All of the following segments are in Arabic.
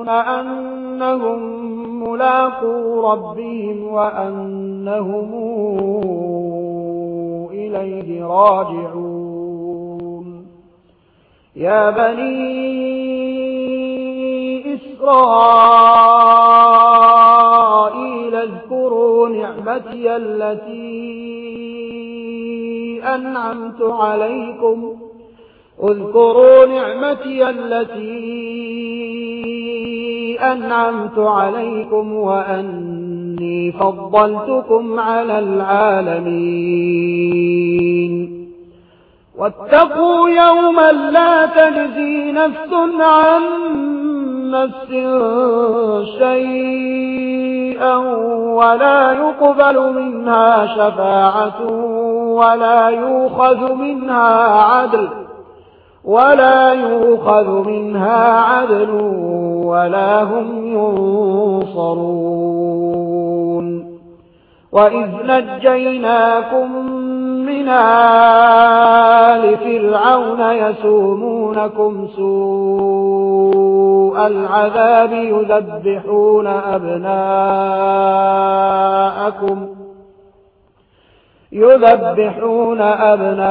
يَظُنُّونَ أنهم ملاقو ربهم وأنهم إليه راجعون يا بني إسرائيل اذكروا نعمتي التي أنعمت عليكم اذكروا نعمتي التي أنعمت عليكم وأني فضلتكم على العالمين. واتقوا يوما لا تجزي نفس عن نفس شيئا ولا يقبل منها شفاعة ولا يوخذ منها عدل ولا يوخذ منها عدل ولا هم ينصرون. وإذ نجيناكم من آل فرعون يسومونكم سوء العذاب يذبحون أبناءكم يذبحون أبناءكم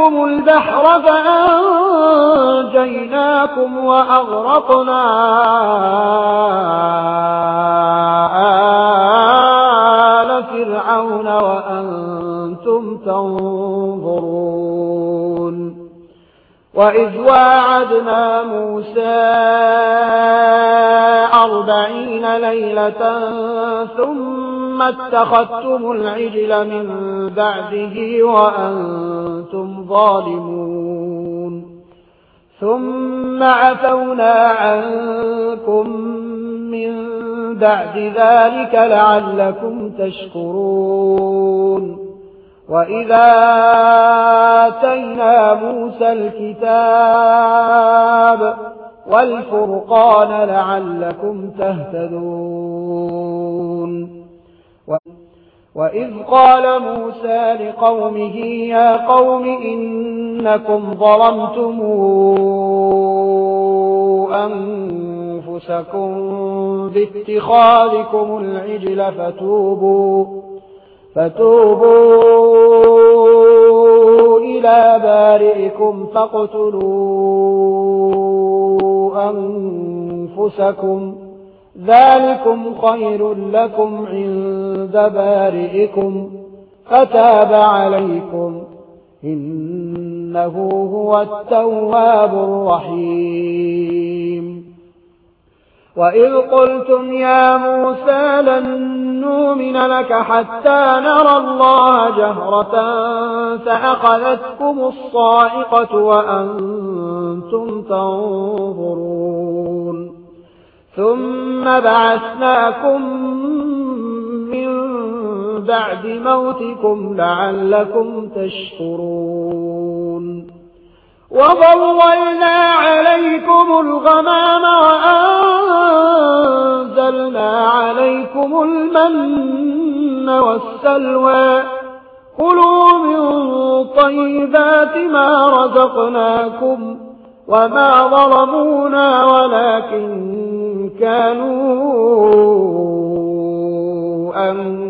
لكم البحر فأنجيناكم وأغرقنا آل فرعون وأنتم تنظرون وإذ واعدنا موسى أربعين ليلة ثم ثم اتخذتم العجل من بعده وأنتم ظالمون. ثم عفونا عنكم من بعد ذلك لعلكم تشكرون. وَإِذَا آتَيْنَا مُوسَى الْكِتَابَ وَالْفُرْقَانَ لَعَلَّكُمْ تَهْتَدُونَ. وإذ قال موسى لقومه يا قوم إنكم ظلمتم أنفسكم باتخاذكم العجل فتوبوا فتوبوا إلى بارئكم فاقتلوا أنفسكم ذلكم خير لكم عند عند بارئكم فتاب عليكم إنه هو التواب الرحيم. وإذ قلتم يا موسى لن نؤمن لك حتى نرى الله جهرة فأخذتكم الصائقة وأنتم تنظرون. ثم بعثناكم بعد موتكم لعلكم تشكرون. وظللنا عليكم الغمام وأنزلنا عليكم المن والسلوى. قلوا من طيبات ما رزقناكم وما ظلمونا ولكن كانوا أنفسهم